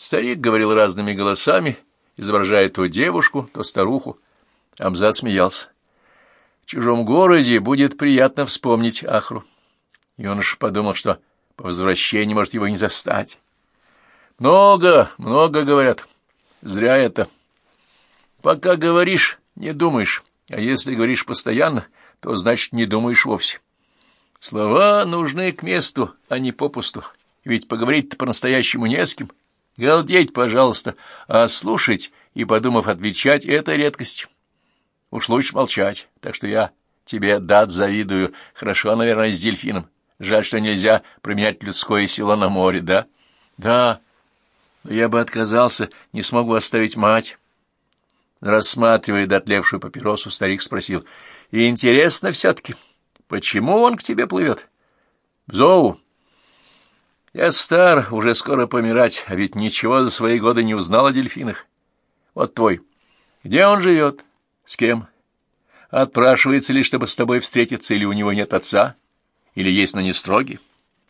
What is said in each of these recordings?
Старик говорил разными голосами, изображая то девушку, то старуху. Амза смеялся. В чужом городе будет приятно вспомнить Ахру. И он уж подумал, что по возвращении может его не застать. Много, много говорят. Зря это. Пока говоришь, не думаешь, а если говоришь постоянно, то значит не думаешь вовсе. Слова нужны к месту, а не попусту. Ведь поговорить-то по-настоящему не с кем. Галдеть, пожалуйста, а слушать и, подумав, отвечать — это редкость. Уж лучше молчать, так что я тебе дат завидую. Хорошо, наверное, с дельфином. Жаль, что нельзя променять людское село на море, да? Да, но я бы отказался, не смогу оставить мать. Рассматривая дотлевшую папиросу, старик спросил, «И интересно все-таки, почему он к тебе плывет?» «Зоу». «Я стар, уже скоро помирать, а ведь ничего за свои годы не узнал о дельфинах. Вот твой. Где он живет? С кем? Отпрашивается ли, чтобы с тобой встретиться, или у него нет отца? Или есть, но не строгий?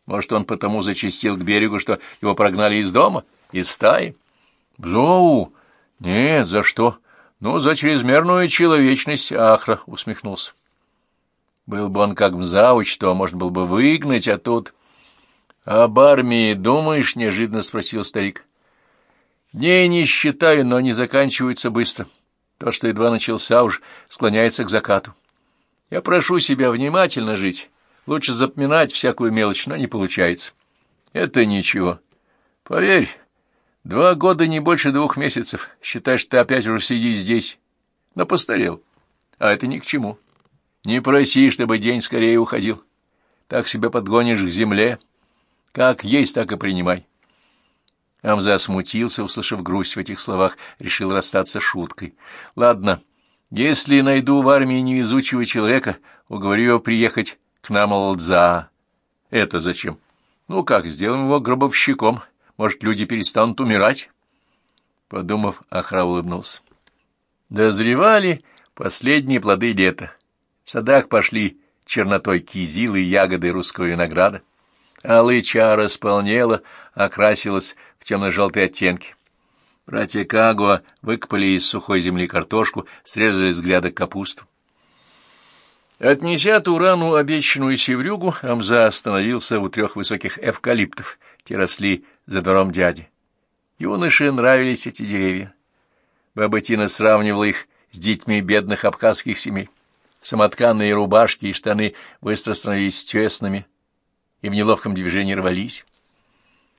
Может, он потому зачастил к берегу, что его прогнали из дома, из стаи?» «Зоу? Нет, за что?» Ну, за чрезмерную человечность Ахра усмехнулся. Был бы он как мзауч, то можно было бы выгнать, а тут... — Об армии думаешь? — неожиданно спросил старик. — Не, не считаю, но они заканчиваются быстро. То, что едва начался, уж склоняется к закату. Я прошу себя внимательно жить. Лучше запоминать всякую мелочь, но не получается. Это ничего. Поверь, Два года не больше двух месяцев. Считай, что ты опять уже сидишь здесь. Но постарел. А это ни к чему. Не проси, чтобы день скорее уходил. Так себя подгонишь к земле. Как есть, так и принимай. Амза смутился, услышав грусть в этих словах, решил расстаться шуткой. Ладно, если найду в армии невезучего человека, уговорю его приехать к нам Алдза. Это зачем? Ну как, сделаем его гробовщиком. Может, люди перестанут умирать? Подумав, Ахра улыбнулся. Дозревали последние плоды лета. В садах пошли чернотой кизилы и ягоды русского винограда. Алыча располнела, окрасилась в темно-желтые оттенки. Братья Кагуа выкопали из сухой земли картошку, срезали с грядок капусту. Отнеся Турану обещанную севрюгу, Амза остановился у трех высоких эвкалиптов. Те росли за двором дяди. Юноше нравились эти деревья. Баба Тина сравнивала их с детьми бедных абхазских семей. Самотканные рубашки и штаны быстро становились тесными и в неловком движении рвались.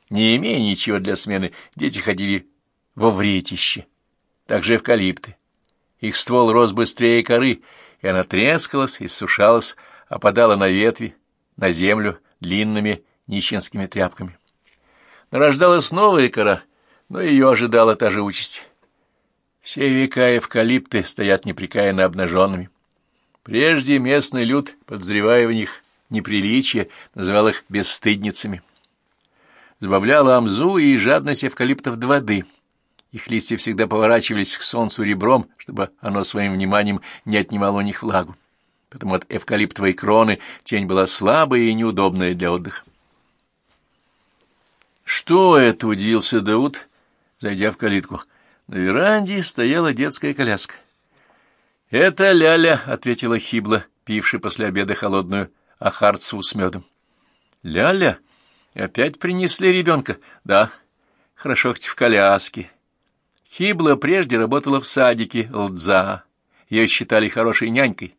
Не имея ничего для смены, дети ходили во вретище. Также эвкалипты. Их ствол рос быстрее коры, и она трескалась, иссушалась, опадала на ветви, на землю длинными нищенскими тряпками. Нарождалась новая кора, но ее ожидала та же участь. Все века эвкалипты стоят непрекаянно обнаженными. Прежде местный люд, подозревая в них неприличие, называл их бесстыдницами. Забавляла амзу и жадность эвкалиптов до воды. Их листья всегда поворачивались к солнцу ребром, чтобы оно своим вниманием не отнимало у них влагу. Потому от эвкалиптовой кроны тень была слабая и неудобная для отдыха. «Что это?» — удивился Дауд, зайдя в калитку. На веранде стояла детская коляска. «Это Ляля», — ответила Хибла, пившая после обеда холодную ахарцеву с медом. «Ляля? Опять принесли ребенка?» «Да, хорошо хоть в коляске». Хибла прежде работала в садике Лдза. Ее считали хорошей нянькой,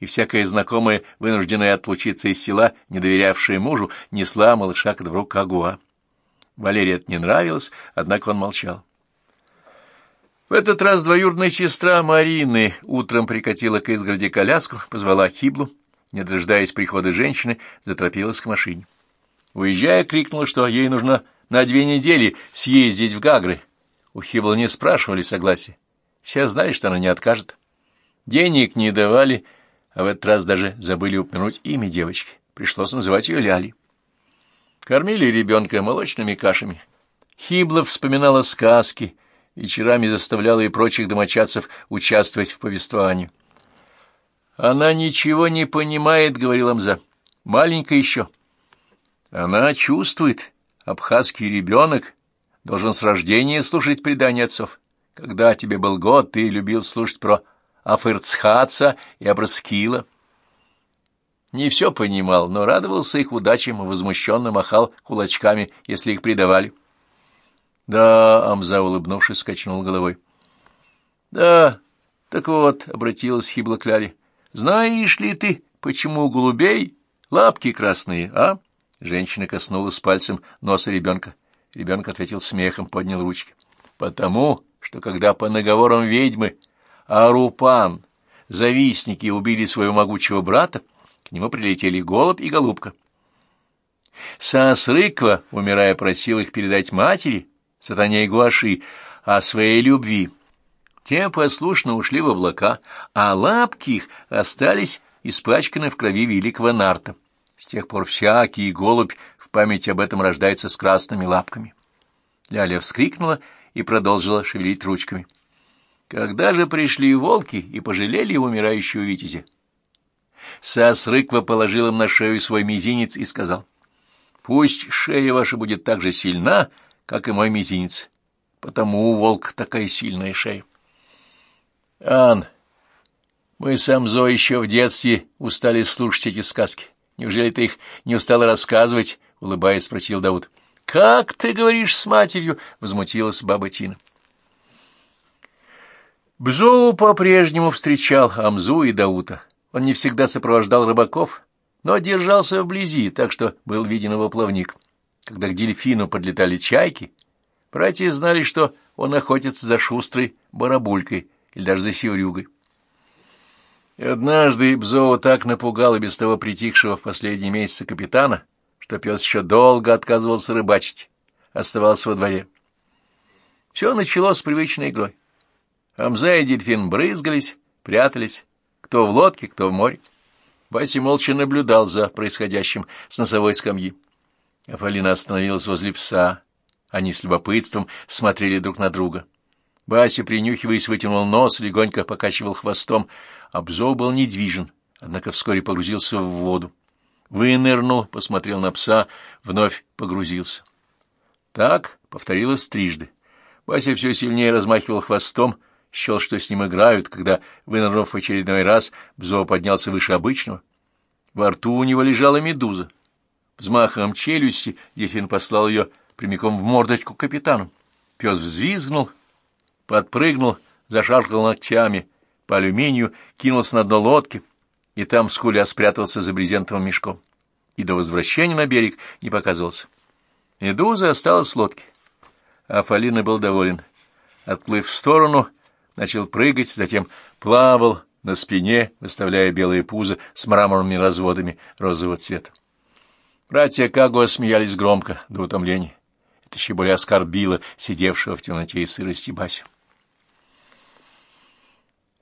и всякая знакомая, вынужденная отлучиться из села, не доверявшая мужу, несла малыша ко двору Кагуа. Валерии это не нравилось, однако он молчал. В этот раз двоюродная сестра Марины утром прикатила к изгороди коляску, позвала Хиблу, не дожидаясь прихода женщины, заторопилась к машине. Уезжая, крикнула, что ей нужно на две недели съездить в Гагры. У Хибла не спрашивали согласия. Все знали, что она не откажет. Денег не давали, а в этот раз даже забыли упомянуть имя девочки. Пришлось называть ее Ляли. Кормили ребенка молочными кашами. Хибла вспоминала сказки, вечерами заставляла и прочих домочадцев участвовать в повествовании. «Она ничего не понимает», — говорил Амза. «Маленькая еще». «Она чувствует. Абхазский ребенок. должен с рождения слушать предания отцов. Когда тебе был год, ты любил слушать про Афырцхаца и Абраскила. Не все понимал, но радовался их удачам и возмущенно махал кулачками, если их предавали. Да, Амза, улыбнувшись, скачнул головой. Да, так вот, обратилась Хибла к Ляре. Знаешь ли ты, почему у голубей лапки красные, а? Женщина коснулась пальцем носа ребенка. Ребенок ответил смехом, поднял ручки. Потому, что когда по наговорам ведьмы Арупан, завистники, убили своего могучего брата, к нему прилетели голубь и голубка. Саасрыква, умирая, просил их передать матери, сатане и Гуаши, о своей любви. Те послушно ушли в облака, а лапки их остались испачканы в крови великого Нарта. С тех пор всякий голубь в память об этом рождается с красными лапками. Ляля вскрикнула и продолжила шевелить ручками. Когда же пришли волки и пожалели умирающего витязя? Сасрыква положил им на шею свой мизинец и сказал, «Пусть шея ваша будет так же сильна, как и мой мизинец, потому у волк такая сильная шея». «Ан, мы с Амзо еще в детстве устали слушать эти сказки. Неужели ты их не устала рассказывать?» — улыбаясь, спросил Дауд. «Как ты говоришь с матерью?» — возмутилась баба Тина. Бзоу по-прежнему встречал Амзу и Даута. Он не всегда сопровождал рыбаков, но держался вблизи, так что был виден его плавник. Когда к дельфину подлетали чайки, братья знали, что он охотится за шустрой барабулькой или даже за севрюгой. Однажды Бзоу так напугал и без того притихшего в последние месяцы капитана, что пес еще долго отказывался рыбачить, оставался во дворе. Все началось с привычной игрой. Амза и дельфин брызгались, прятались, кто в лодке, кто в море. Вася молча наблюдал за происходящим с носовой скамьи. Афалина остановилась возле пса. Они с любопытством смотрели друг на друга. Бася, принюхиваясь, вытянул нос, легонько покачивал хвостом. Обзор был недвижен, однако вскоре погрузился в воду. Вынырнул, посмотрел на пса, вновь погрузился. Так повторилось трижды. Бася все сильнее размахивал хвостом, счел, что с ним играют, когда, вынырнув в очередной раз, Бзо поднялся выше обычного. Во рту у него лежала медуза. Взмахом челюсти Дельфин послал ее прямиком в мордочку капитану. Пес взвизгнул, подпрыгнул, зашаркал ногтями по алюминию, кинулся на дно лодки, и там скуля спрятался за брезентовым мешком. И до возвращения на берег не показывался. Медуза осталась в лодке. А Фалина был доволен. Отплыв в сторону, начал прыгать, затем плавал на спине, выставляя белые пузо с мраморными разводами розового цвета. Братья Кагуа смеялись громко, до утомления. Это еще более оскорбило сидевшего в темноте и сырости Басю.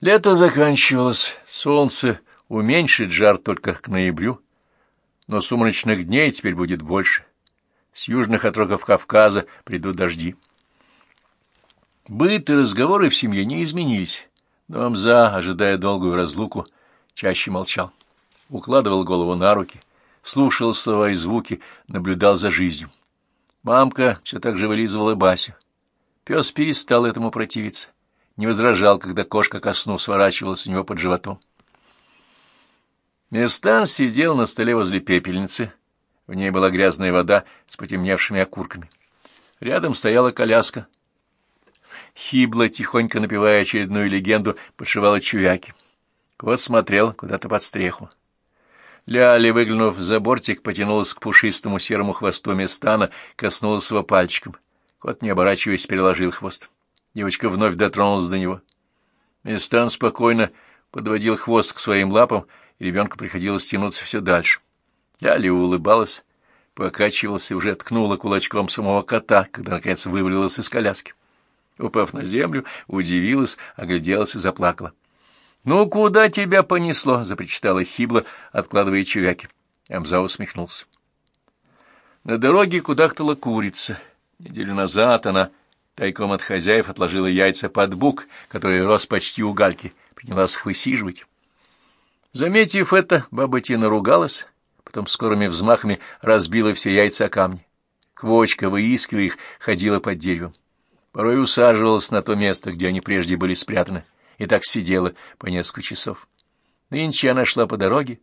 Лето заканчивалось, солнце уменьшит жар только к ноябрю, но сумрачных дней теперь будет больше. С южных отрогов Кавказа придут дожди. Быт и разговоры в семье не изменились, но Амза, ожидая долгую разлуку, чаще молчал. Укладывал голову на руки, слушал слова и звуки, наблюдал за жизнью. Мамка все так же вылизывала Басю. Пес перестал этому противиться, не возражал, когда кошка ко сну сворачивалась у него под животом. Местан сидел на столе возле пепельницы. В ней была грязная вода с потемневшими окурками. Рядом стояла коляска — Хибла, тихонько напевая очередную легенду, подшивала чувяки. Вот смотрел куда-то под стреху. Ляля, выглянув за бортик, потянулась к пушистому серому хвосту Местана, коснулась его пальчиком. Кот, не оборачиваясь, переложил хвост. Девочка вновь дотронулась до него. Местан спокойно подводил хвост к своим лапам, и ребенку приходилось тянуться все дальше. Ляля улыбалась, покачивалась и уже ткнула кулачком самого кота, когда, наконец, вывалилась из коляски. Упав на землю, удивилась, огляделась и заплакала. — Ну, куда тебя понесло? — запричитала Хибла, откладывая чувяки. Амза усмехнулся. На дороге кудахтала курица. Неделю назад она тайком от хозяев отложила яйца под бук, который рос почти у гальки, принялась их высиживать. Заметив это, баба Тина ругалась, потом скорыми взмахами разбила все яйца о камни. Квочка, выискивая их, ходила под деревом. Порой усаживалась на то место, где они прежде были спрятаны, и так сидела по несколько часов. Нынче она шла по дороге,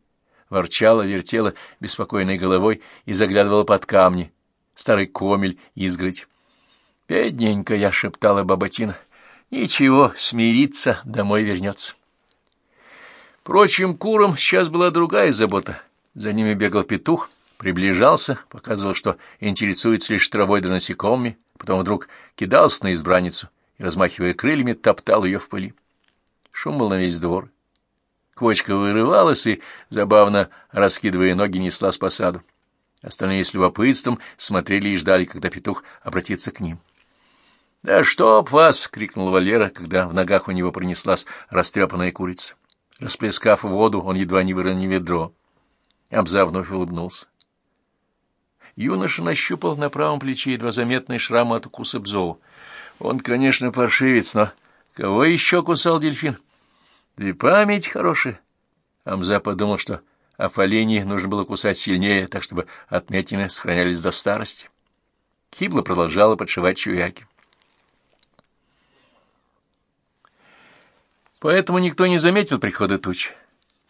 ворчала, вертела беспокойной головой и заглядывала под камни, старый комель, изгородь. «Бедненько я», — шептала Баботина. «Ничего, смириться, домой вернется». Впрочем, курам сейчас была другая забота. За ними бегал петух, приближался, показывал, что интересуется лишь травой да насекомыми, потом вдруг кидался на избранницу и, размахивая крыльями, топтал ее в пыли. Шум был на весь двор. Квочка вырывалась и, забавно раскидывая ноги, несла с посаду. Остальные с любопытством смотрели и ждали, когда петух обратится к ним. «Да чтоб вас!» — крикнул Валера, когда в ногах у него пронеслась растрепанная курица. Расплескав воду, он едва не выронил ведро. Амза вновь улыбнулся. Юноша нащупал на правом плече едва заметный шрам от укуса бзоу. Он, конечно, паршивец, но кого еще кусал дельфин? Да и память хорошая. Амза подумал, что Афалине нужно было кусать сильнее, так чтобы отметины сохранялись до старости. Кибла продолжала подшивать чуяки. Поэтому никто не заметил прихода туч.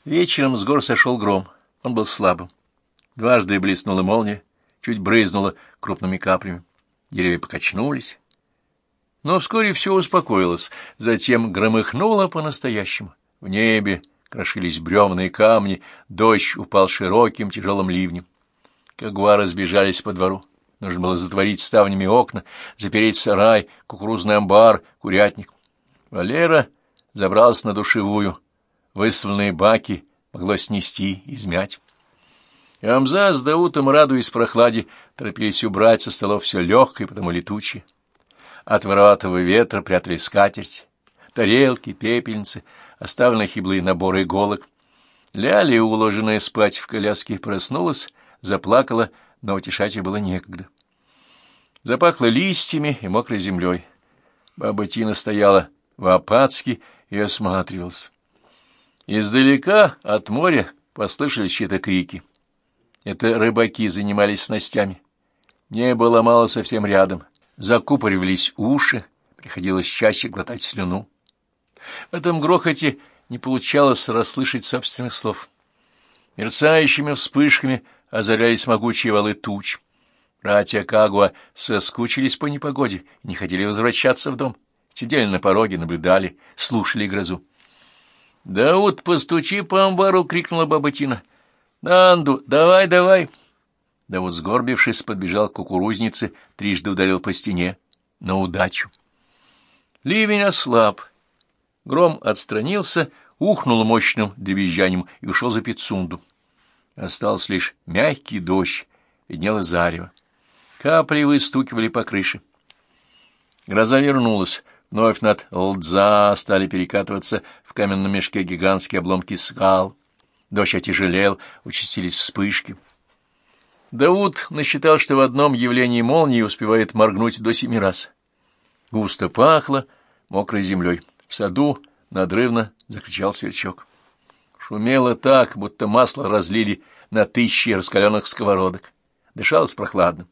Вечером с гор сошел гром. Он был слабым. Дважды блеснула молния, чуть брызнула крупными каплями. Деревья покачнулись. Но вскоре все успокоилось. Затем громыхнуло по-настоящему. В небе крошились бревна и камни, дождь упал широким тяжелым ливнем. Кагуары разбежались по двору. Нужно было затворить ставнями окна, запереть сарай, кукурузный амбар, курятник. Валера забрался на душевую. Выставленные баки могло снести, измять. Амза с Даутом, радуясь прохладе, торопились убрать со столов все легкое, потому летучее. От вороватого ветра прятали скатерть, тарелки, пепельницы, оставленные хиблые наборы иголок. Ляля, уложенная спать в коляске, проснулась, заплакала, но утешать ее было некогда. Запахло листьями и мокрой землей. Баба Тина стояла в опадске и осматривался. Издалека от моря послышались чьи-то крики. Это рыбаки занимались снастями. Небо ломало совсем рядом, закупоривались уши, приходилось чаще глотать слюну. В этом грохоте не получалось расслышать собственных слов. Мерцающими вспышками озарялись могучие валы туч. Братья Кагуа соскучились по непогоде не хотели возвращаться в дом. Сидели на пороге, наблюдали, слушали грозу. «Дауд, постучи по амбару!» — крикнула баба Тина. «Нанду, давай, давай!» Да вот, сгорбившись, подбежал к кукурузнице, трижды ударил по стене. На удачу. Ливень ослаб. Гром отстранился, ухнул мощным дребезжанием и ушел за пицунду. Остался лишь мягкий дождь, виднело зарево. Капли выстукивали по крыше. Гроза вернулась. Вновь над Лдза стали перекатываться в каменном мешке гигантские обломки скал. Дождь отяжелел, участились вспышки. Дауд насчитал, что в одном явлении молнии успевает моргнуть до семи раз. Густо пахло мокрой землей. В саду надрывно закричал сверчок. Шумело так, будто масло разлили на тысячи раскаленных сковородок. Дышалось прохладно.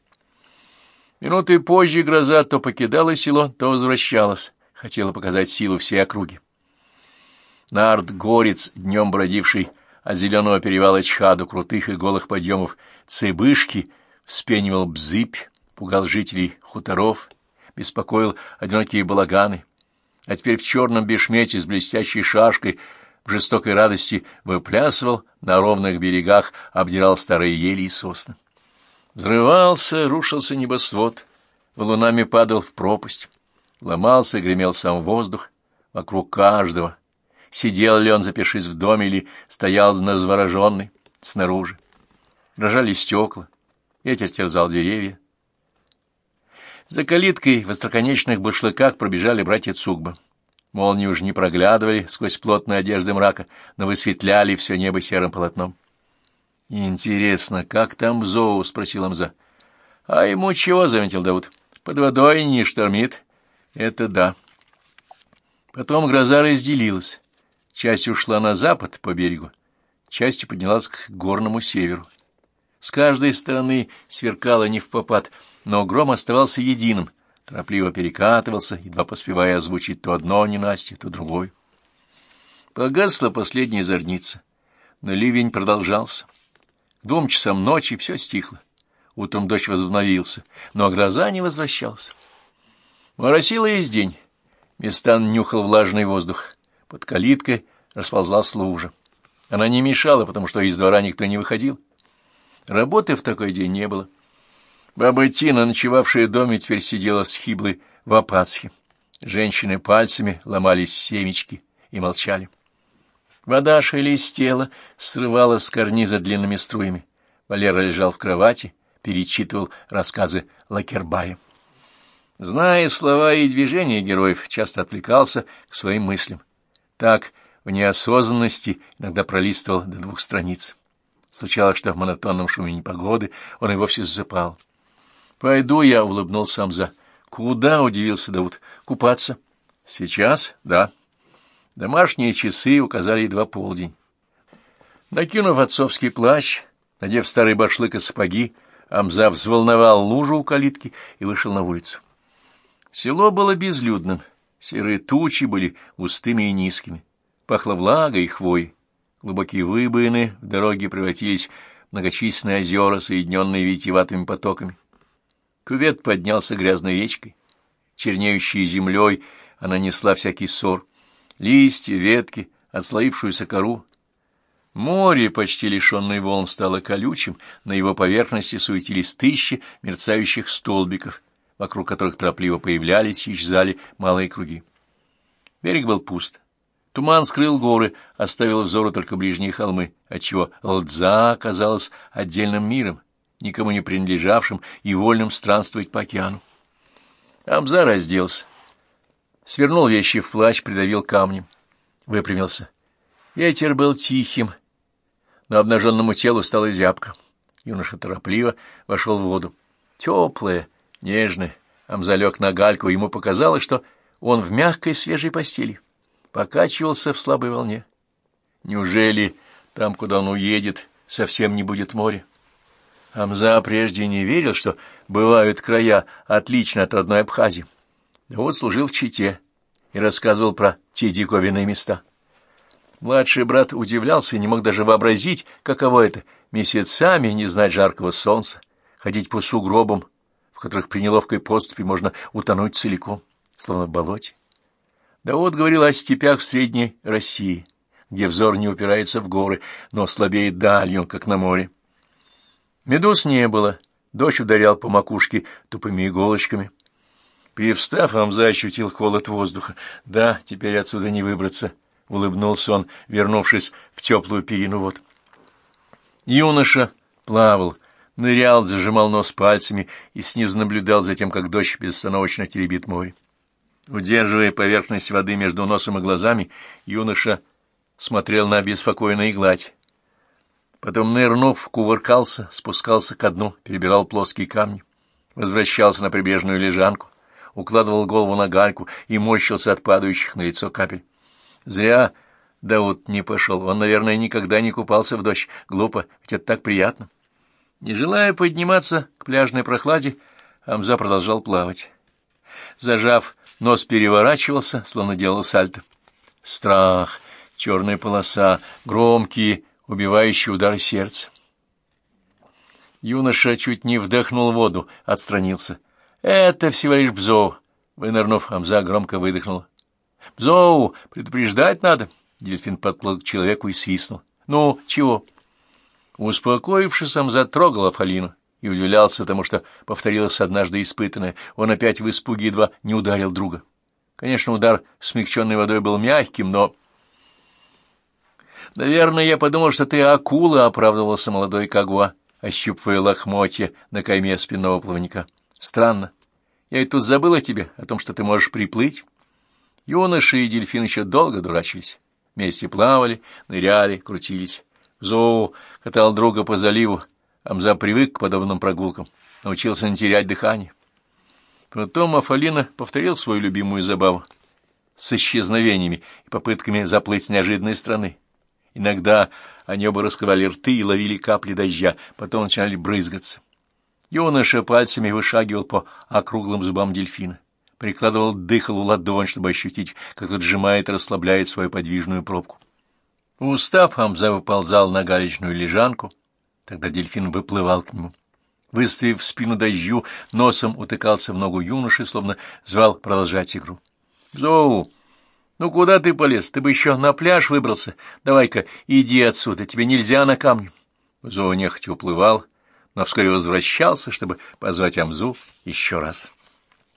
Минуты позже гроза то покидала село, то возвращалась. Хотела показать силу всей округи. Нарт-горец, днем бродивший от зеленого перевала Чхаду, крутых и голых подъемов Цыбышки, вспенивал бзыбь, пугал жителей хуторов, беспокоил одинокие балаганы, а теперь в черном бешмете с блестящей шашкой в жестокой радости выплясывал на ровных берегах, обдирал старые ели и сосны. Взрывался, рушился небосвод, валунами падал в пропасть, ломался и гремел сам воздух вокруг каждого, сидел ли он, запешись в доме, или стоял завороженный снаружи. Дрожали стекла, ветер терзал деревья. За калиткой в остроконечных башлыках пробежали братья Цугба. Молнии уж не проглядывали сквозь плотные одежды мрака, но высветляли все небо серым полотном. «Интересно, как там Зоу?» — спросил Амза. «А ему чего?» — заметил Дауд. «Под водой не штормит». «Это да». Потом гроза разделилась. Часть ушла на запад по берегу, частью поднялась к горному северу. С каждой стороны сверкала невпопад но гром оставался единым, торопливо перекатывался, едва поспевая озвучить то одно ненастье, то другое. Погасла последняя зорница, но ливень продолжался. К двум часам ночи все стихло. Утром дождь возобновился, но гроза не возвращалась. Моросило весь день. Местан нюхал влажный воздух. Под калиткой расползлась лужа. Она не мешала, потому что из двора никто не выходил. Работы в такой день не было. Баба Тина, ночевавшая в доме, теперь сидела с хиблой в опасхе. Женщины пальцами ломали семечки и молчали. Вода шелестела, срывала с карниза длинными струями. Валера лежал в кровати, перечитывал рассказы Лакербая. Зная слова и движения героев, часто отвлекался к своим мыслям. Так, в неосознанности иногда пролистывал до двух страниц. Случалось, что в монотонном шуме непогоды он и вовсе засыпал. «Пойду я», — улыбнулся Амза. «Куда?» — удивился Дауд. «Купаться». «Сейчас?» «Да». Домашние часы указали едва полдень. Накинув отцовский плащ, надев старый башлык и сапоги, Амза взволновал лужу у калитки и вышел на улицу. Село было безлюдным, серые тучи были густыми и низкими, пахло влагой и хвой. Глубокие выбоины в дороге превратились в многочисленные озера, соединенные витиеватыми потоками. Кувет поднялся грязной речкой. Чернеющей землей она несла всякий ссор. Листья, ветки, отслоившуюся кору. Море, почти лишенное волн, стало колючим, на его поверхности суетились тысячи мерцающих столбиков, вокруг которых торопливо появлялись и исчезали малые круги. Берег был пуст. Туман скрыл горы, оставил взору только ближние холмы, отчего Лдза оказалась отдельным миром, никому не принадлежавшим и вольным странствовать по океану. Амза разделся, свернул вещи в плащ, придавил камнем, выпрямился. Ветер был тихим, но обнаженному телу стало зябко. Юноша торопливо вошел в воду. Теплая, нежный. Амза лег на гальку, ему показалось, что он в мягкой свежей постели. Покачивался в слабой волне. Неужели там, куда он уедет, совсем не будет моря? Амза прежде не верил, что бывают края, отлично от родной Абхазии. Да вот служил в Чите и рассказывал про те диковинные места. Младший брат удивлялся и не мог даже вообразить, каково это — месяцами не знать жаркого солнца, ходить по сугробам, в которых при неловкой поступе можно утонуть целиком, словно в болоте. Да вот говорил о степях в Средней России, где взор не упирается в горы, но слабеет далью, как на море. Медуз не было, дождь ударял по макушке тупыми иголочками. Привстав, Амза ощутил холод воздуха. Да, теперь отсюда не выбраться, — улыбнулся он, вернувшись в теплую перину вод. Юноша плавал, нырял, зажимал нос пальцами и снизу наблюдал за тем, как дождь безостановочно теребит море. Удерживая поверхность воды между носом и глазами, юноша смотрел на беспокойную гладь. Потом, нырнув, кувыркался, спускался ко дну, перебирал плоские камни, возвращался на прибрежную лежанку, укладывал голову на гальку и морщился от падающих на лицо капель. Зря Дауд не пошел, он, наверное, никогда не купался в дождь. Глупо, ведь это так приятно. Не желая подниматься к пляжной прохладе, Амза продолжал плавать. Зажав, нос переворачивался, словно делал сальто. Страх, черная полоса, громкие, убивающие удары сердца. Юноша чуть не вдохнул воду, отстранился. «Это всего лишь Бзоу!» Вынырнув, Амза громко выдохнул. «Бзоу! Предупреждать надо!» Дельфин подплыл к человеку и свистнул. «Ну, чего?» Успокоившись, сам затрогал Афалину и удивлялся тому, что повторилось однажды испытанное. Он опять в испуге едва не ударил друга. Конечно, удар смягченной водой был мягким, но... «Наверное, я подумал, что ты акула», — оправдывался молодой Кагуа, ощупывая лохмотья на кайме спинного плавника. «Странно. Я и тут забыл о тебе, о том, что ты можешь приплыть». Юноши и дельфин еще долго дурачились. Вместе плавали, ныряли, крутились. Зоу катал друга по заливу. Амза привык к подобным прогулкам, научился не терять дыхание. Потом Афалина повторил свою любимую забаву с исчезновениями и попытками заплыть с неожиданной страны. Иногда они оба раскрывали рты и ловили капли дождя, потом начинали брызгаться. Юноша пальцами вышагивал по округлым зубам дельфина, прикладывал дыхалу ладонь, чтобы ощутить, как тот сжимает и расслабляет свою подвижную пробку. Устав, Хамза выползал на галечную лежанку, тогда дельфин выплывал к нему. Выставив спину дождю, носом утыкался в ногу юноши, словно звал продолжать игру. — Зоу! Ну куда ты полез? Ты бы еще на пляж выбрался. Давай-ка иди отсюда, тебе нельзя на камни. Зоу нехотя уплывал, но вскоре возвращался, чтобы позвать Амзу еще раз.